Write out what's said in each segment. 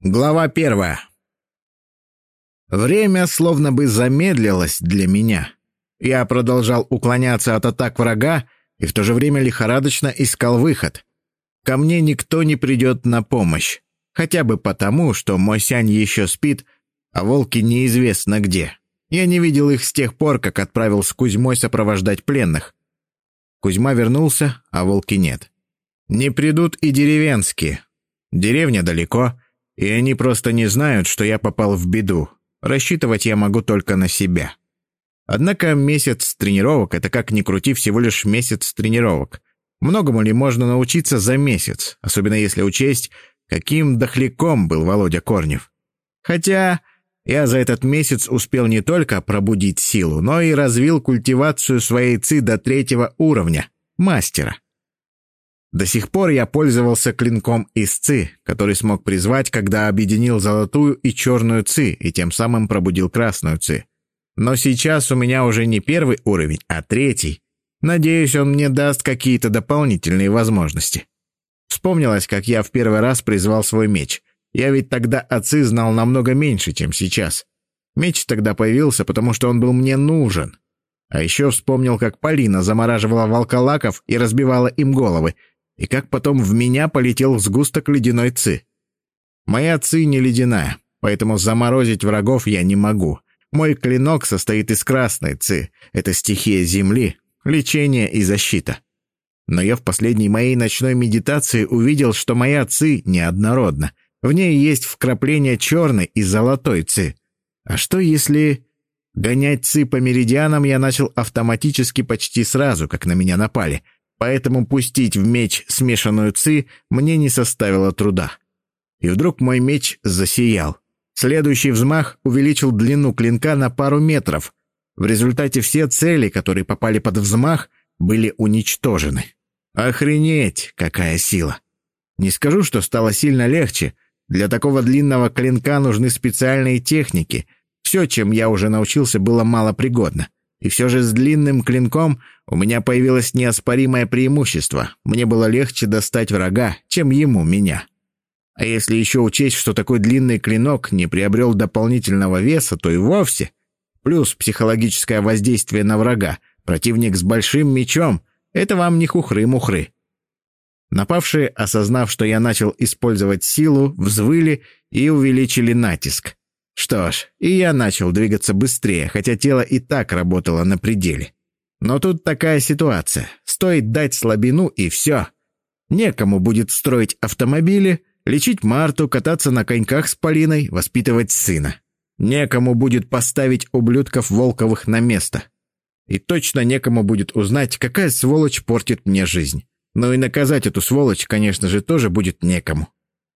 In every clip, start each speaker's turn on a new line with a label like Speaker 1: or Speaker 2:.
Speaker 1: Глава первая. Время словно бы замедлилось для меня. Я продолжал уклоняться от атак врага и в то же время лихорадочно искал выход. Ко мне никто не придет на помощь. Хотя бы потому, что мой сянь еще спит, а волки неизвестно где. Я не видел их с тех пор, как отправил с Кузьмой сопровождать пленных. Кузьма вернулся, а волки нет. Не придут и деревенские. Деревня далеко — и они просто не знают, что я попал в беду. Рассчитывать я могу только на себя. Однако месяц тренировок — это как ни крути всего лишь месяц тренировок. Многому ли можно научиться за месяц, особенно если учесть, каким дохляком был Володя Корнев. Хотя я за этот месяц успел не только пробудить силу, но и развил культивацию своей ци до третьего уровня — мастера. До сих пор я пользовался клинком из ЦИ, который смог призвать, когда объединил золотую и черную ЦИ, и тем самым пробудил красную ЦИ. Но сейчас у меня уже не первый уровень, а третий. Надеюсь, он мне даст какие-то дополнительные возможности. Вспомнилось, как я в первый раз призвал свой меч. Я ведь тогда ЦИ знал намного меньше, чем сейчас. Меч тогда появился, потому что он был мне нужен. А еще вспомнил, как Полина замораживала волколаков и разбивала им головы, и как потом в меня полетел сгусток ледяной ци. Моя ци не ледяная, поэтому заморозить врагов я не могу. Мой клинок состоит из красной ци, это стихия земли, лечение и защита. Но я в последней моей ночной медитации увидел, что моя ци неоднородна. В ней есть вкрапление черной и золотой ци. А что если... Гонять ци по меридианам я начал автоматически почти сразу, как на меня напали — поэтому пустить в меч смешанную ци мне не составило труда. И вдруг мой меч засиял. Следующий взмах увеличил длину клинка на пару метров. В результате все цели, которые попали под взмах, были уничтожены. Охренеть, какая сила! Не скажу, что стало сильно легче. Для такого длинного клинка нужны специальные техники. Все, чем я уже научился, было малопригодно. И все же с длинным клинком у меня появилось неоспоримое преимущество. Мне было легче достать врага, чем ему меня. А если еще учесть, что такой длинный клинок не приобрел дополнительного веса, то и вовсе. Плюс психологическое воздействие на врага. Противник с большим мечом — это вам не хухры-мухры. Напавшие, осознав, что я начал использовать силу, взвыли и увеличили натиск. Что ж, и я начал двигаться быстрее, хотя тело и так работало на пределе. Но тут такая ситуация. Стоит дать слабину, и все. Некому будет строить автомобили, лечить Марту, кататься на коньках с Полиной, воспитывать сына. Некому будет поставить ублюдков Волковых на место. И точно некому будет узнать, какая сволочь портит мне жизнь. Но и наказать эту сволочь, конечно же, тоже будет некому.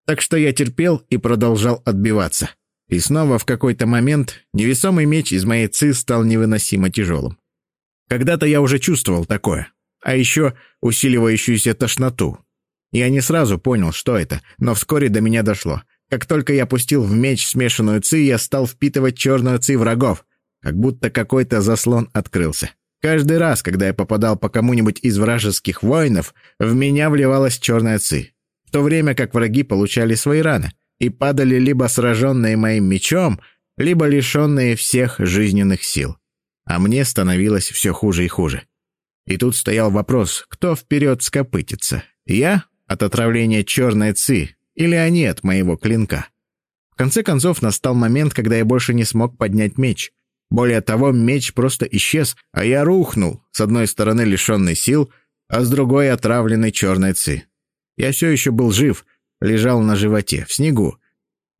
Speaker 1: Так что я терпел и продолжал отбиваться. И снова в какой-то момент невесомый меч из моей ци стал невыносимо тяжелым. Когда-то я уже чувствовал такое, а еще усиливающуюся тошноту. Я не сразу понял, что это, но вскоре до меня дошло. Как только я пустил в меч смешанную ци, я стал впитывать черную ци врагов, как будто какой-то заслон открылся. Каждый раз, когда я попадал по кому-нибудь из вражеских воинов, в меня вливалась черная ци, в то время как враги получали свои раны и падали либо сраженные моим мечом, либо лишенные всех жизненных сил. А мне становилось все хуже и хуже. И тут стоял вопрос, кто вперед скопытится? Я от отравления черной ци или они от моего клинка? В конце концов настал момент, когда я больше не смог поднять меч. Более того, меч просто исчез, а я рухнул, с одной стороны лишенный сил, а с другой отравленный черной ци. Я все еще был жив, лежал на животе, в снегу.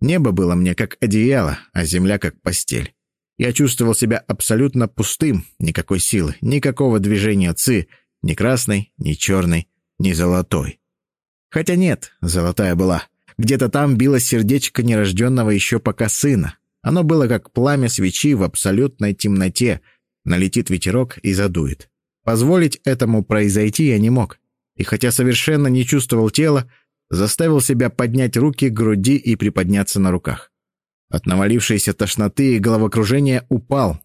Speaker 1: Небо было мне как одеяло, а земля как постель. Я чувствовал себя абсолютно пустым, никакой силы, никакого движения ци, ни красной, ни черной, ни золотой. Хотя нет, золотая была. Где-то там билось сердечко нерожденного еще пока сына. Оно было как пламя свечи в абсолютной темноте. Налетит ветерок и задует. Позволить этому произойти я не мог. И хотя совершенно не чувствовал тела, заставил себя поднять руки к груди и приподняться на руках. От навалившейся тошноты и головокружения упал.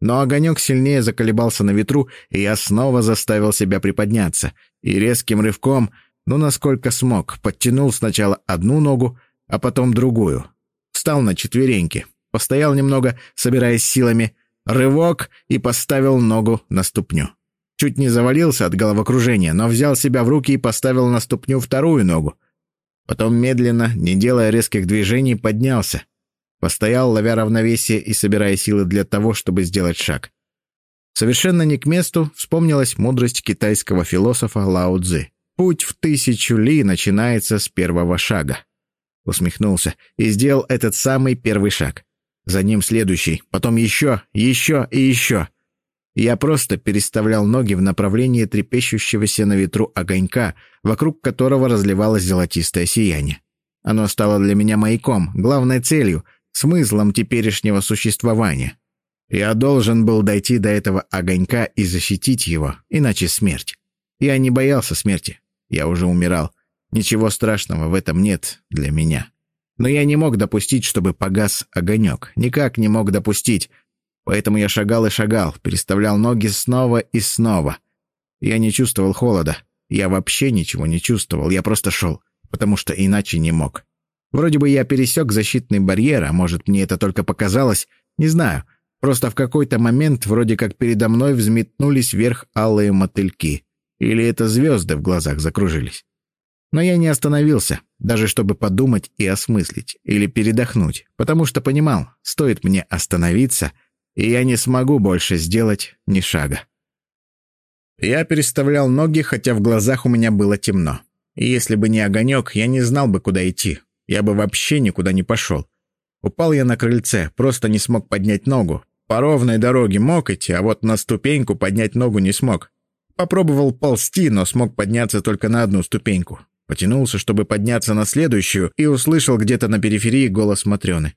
Speaker 1: Но огонек сильнее заколебался на ветру, и я снова заставил себя приподняться. И резким рывком, ну насколько смог, подтянул сначала одну ногу, а потом другую. Встал на четвереньки, постоял немного, собираясь силами, рывок и поставил ногу на ступню. Чуть не завалился от головокружения, но взял себя в руки и поставил на ступню вторую ногу. Потом медленно, не делая резких движений, поднялся. Постоял, ловя равновесие и собирая силы для того, чтобы сделать шаг. Совершенно не к месту вспомнилась мудрость китайского философа Лао Цзы. «Путь в тысячу ли начинается с первого шага». Усмехнулся и сделал этот самый первый шаг. За ним следующий, потом еще, еще и еще. Я просто переставлял ноги в направлении трепещущегося на ветру огонька, вокруг которого разливалось золотистое сияние. Оно стало для меня маяком, главной целью, смыслом теперешнего существования. Я должен был дойти до этого огонька и защитить его, иначе смерть. Я не боялся смерти. Я уже умирал. Ничего страшного в этом нет для меня. Но я не мог допустить, чтобы погас огонек. Никак не мог допустить, Поэтому я шагал и шагал, переставлял ноги снова и снова. Я не чувствовал холода. Я вообще ничего не чувствовал, я просто шел, потому что иначе не мог. Вроде бы я пересек защитный барьер, а может, мне это только показалось, не знаю. Просто в какой-то момент вроде как передо мной взметнулись вверх алые мотыльки. Или это звезды в глазах закружились. Но я не остановился, даже чтобы подумать и осмыслить, или передохнуть, потому что понимал, стоит мне остановиться — и я не смогу больше сделать ни шага. Я переставлял ноги, хотя в глазах у меня было темно. И если бы не огонек, я не знал бы, куда идти. Я бы вообще никуда не пошел. Упал я на крыльце, просто не смог поднять ногу. По ровной дороге мог идти, а вот на ступеньку поднять ногу не смог. Попробовал ползти, но смог подняться только на одну ступеньку. Потянулся, чтобы подняться на следующую, и услышал где-то на периферии голос Матрёны.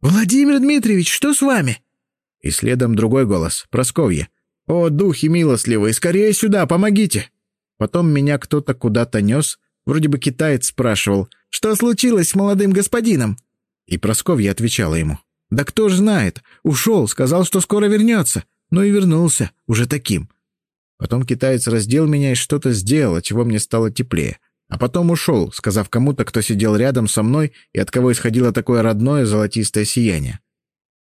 Speaker 1: «Владимир Дмитриевич, что с вами?» И следом другой голос, Просковья. «О, духи милостливые, скорее сюда, помогите!» Потом меня кто-то куда-то нес, вроде бы китаец спрашивал, «Что случилось с молодым господином?» И Просковья отвечала ему, «Да кто ж знает, ушел, сказал, что скоро вернется, ну и вернулся, уже таким». Потом китаец раздел меня и что-то сделал, чего мне стало теплее. А потом ушел, сказав кому-то, кто сидел рядом со мной и от кого исходило такое родное золотистое сияние.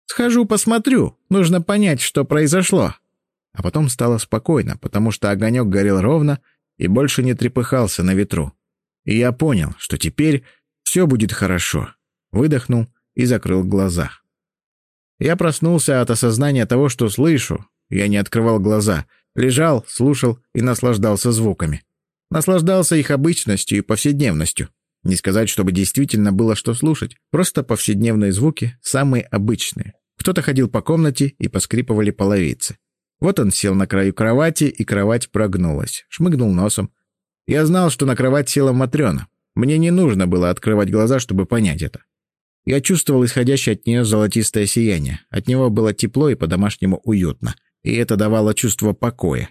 Speaker 1: Схожу посмотрю, нужно понять, что произошло». А потом стало спокойно, потому что огонек горел ровно и больше не трепыхался на ветру. И я понял, что теперь все будет хорошо. Выдохнул и закрыл глаза. Я проснулся от осознания того, что слышу. Я не открывал глаза, лежал, слушал и наслаждался звуками. Наслаждался их обычностью и повседневностью. Не сказать, чтобы действительно было что слушать, просто повседневные звуки, самые обычные. Кто-то ходил по комнате и поскрипывали половицы. Вот он сел на краю кровати, и кровать прогнулась. Шмыгнул носом. Я знал, что на кровать села Матрена. Мне не нужно было открывать глаза, чтобы понять это. Я чувствовал исходящее от нее золотистое сияние. От него было тепло и по-домашнему уютно. И это давало чувство покоя.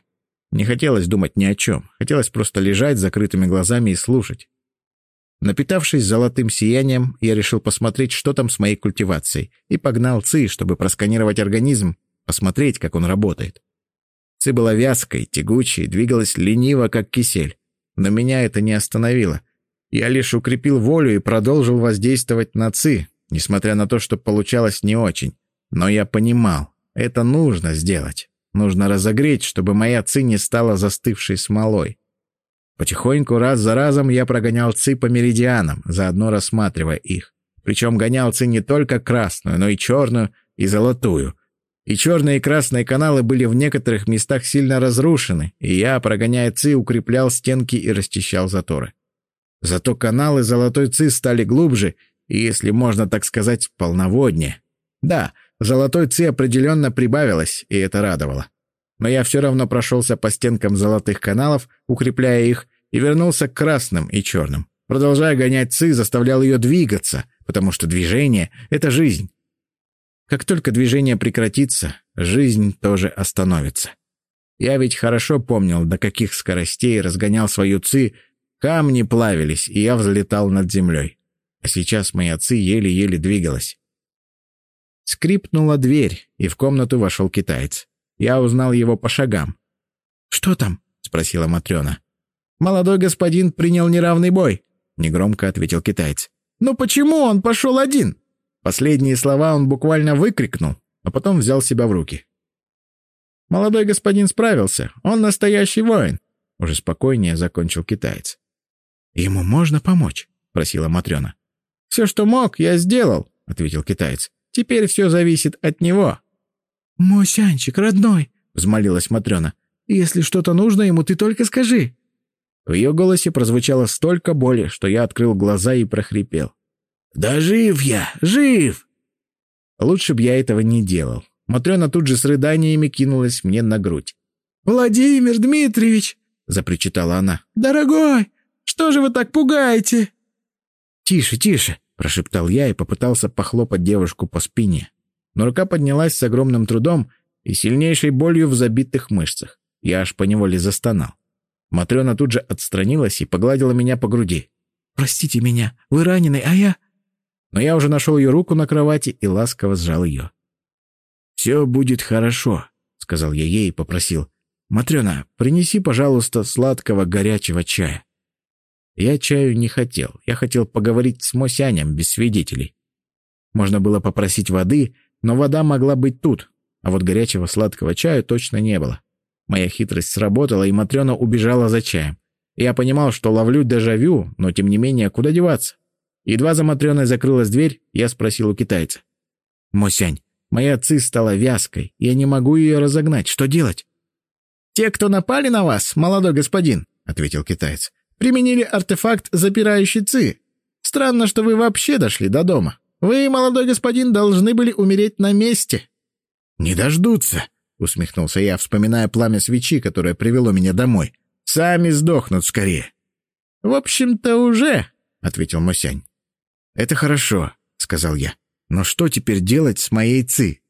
Speaker 1: Не хотелось думать ни о чем. Хотелось просто лежать с закрытыми глазами и слушать. Напитавшись золотым сиянием, я решил посмотреть, что там с моей культивацией, и погнал ЦИ, чтобы просканировать организм, посмотреть, как он работает. ЦИ была вязкой, тягучей, двигалась лениво, как кисель. Но меня это не остановило. Я лишь укрепил волю и продолжил воздействовать на ЦИ, несмотря на то, что получалось не очень. Но я понимал, это нужно сделать. Нужно разогреть, чтобы моя ЦИ не стала застывшей смолой. Потихоньку, раз за разом, я прогонял ЦИ по меридианам, заодно рассматривая их. Причем гонял ЦИ не только красную, но и черную, и золотую. И черные и красные каналы были в некоторых местах сильно разрушены, и я, прогоняя ЦИ, укреплял стенки и расчищал заторы. Зато каналы золотой ЦИ стали глубже и, если можно так сказать, полноводнее. Да, золотой ЦИ определенно прибавилось, и это радовало но я все равно прошелся по стенкам золотых каналов, укрепляя их, и вернулся к красным и черным. Продолжая гонять Ци, заставлял ее двигаться, потому что движение — это жизнь. Как только движение прекратится, жизнь тоже остановится. Я ведь хорошо помнил, до каких скоростей разгонял свою Ци, камни плавились, и я взлетал над землей. А сейчас моя Ци еле-еле двигалась. Скрипнула дверь, и в комнату вошел китаец. Я узнал его по шагам. «Что там?» — спросила Матрена. «Молодой господин принял неравный бой», — негромко ответил китаец. «Ну почему он пошел один?» Последние слова он буквально выкрикнул, а потом взял себя в руки. Молодой господин справился. Он настоящий воин. Уже спокойнее закончил китаец. «Ему можно помочь?» — просила Матрена. «Все, что мог, я сделал», — ответил китаец. «Теперь все зависит от него».
Speaker 2: «Мой сянчик, родной!»
Speaker 1: — взмолилась Матрена. «Если что-то нужно ему, ты только скажи». В ее голосе прозвучало столько боли, что я открыл глаза и прохрипел. «Да жив я! Жив!» Лучше б я этого не делал. Матрена тут же с рыданиями кинулась мне на грудь.
Speaker 2: «Владимир Дмитриевич!»
Speaker 1: — запричитала она.
Speaker 2: «Дорогой, что же вы так пугаете?»
Speaker 1: «Тише, тише!» — прошептал я и попытался похлопать девушку по спине. Но рука поднялась с огромным трудом и сильнейшей болью в забитых мышцах. Я аж поневоле застонал. Матрена тут же отстранилась и погладила меня по груди.
Speaker 2: «Простите меня, вы раненый, а я...»
Speaker 1: Но я уже нашел ее руку на кровати и ласково сжал ее. «Все будет хорошо», — сказал я ей и попросил. «Матрена, принеси, пожалуйста, сладкого горячего чая». Я чаю не хотел. Я хотел поговорить с Мосянем без свидетелей. Можно было попросить воды, но вода могла быть тут, а вот горячего сладкого чая точно не было. Моя хитрость сработала, и Матрена убежала за чаем. Я понимал, что ловлю дежавю, но тем не менее, куда деваться? Едва за Матрёной закрылась дверь, я спросил у китайца. «Мосянь, Моя ци стала вязкой, я не могу ее разогнать. Что делать?» «Те, кто напали на вас, молодой господин», — ответил китаец, «применили артефакт, запирающий ци. Странно, что вы вообще дошли до дома. Вы, молодой господин, должны были умереть на месте». «Не дождутся», — усмехнулся я, вспоминая пламя свечи, которое привело меня домой. «Сами сдохнут скорее». «В общем-то, уже», — ответил Мосянь. «Это хорошо», — сказал я. Но что теперь делать с моей ци?